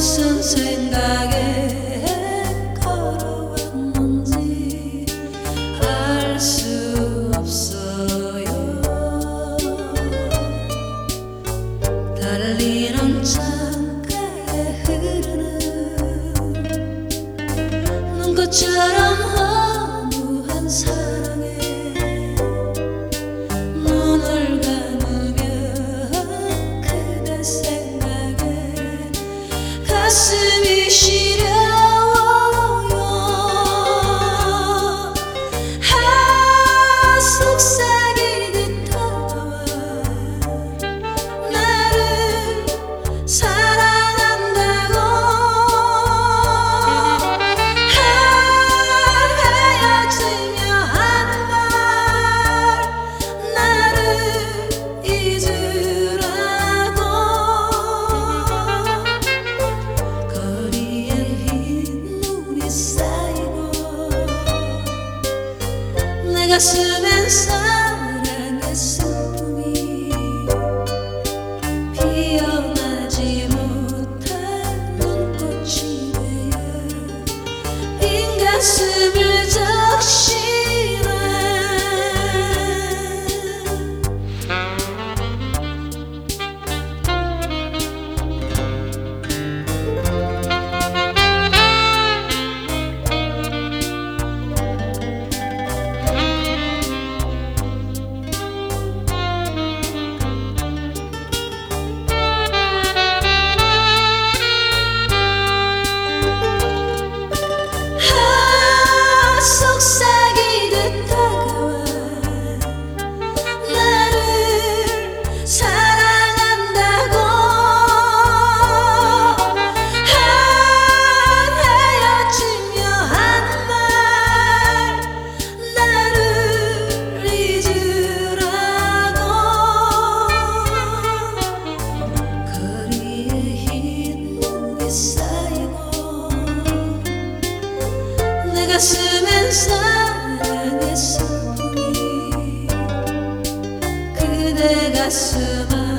무슨 생각에 걸어왔는지 알 수 없어요. 처럼 허무한 사 Sumishi 내가 쓰는 사랑의 슬픔이 피어나지 못한 눈꽃이 되어 빈 가슴을 적시 가슴엔 사랑의 슬픔이 그대 가슴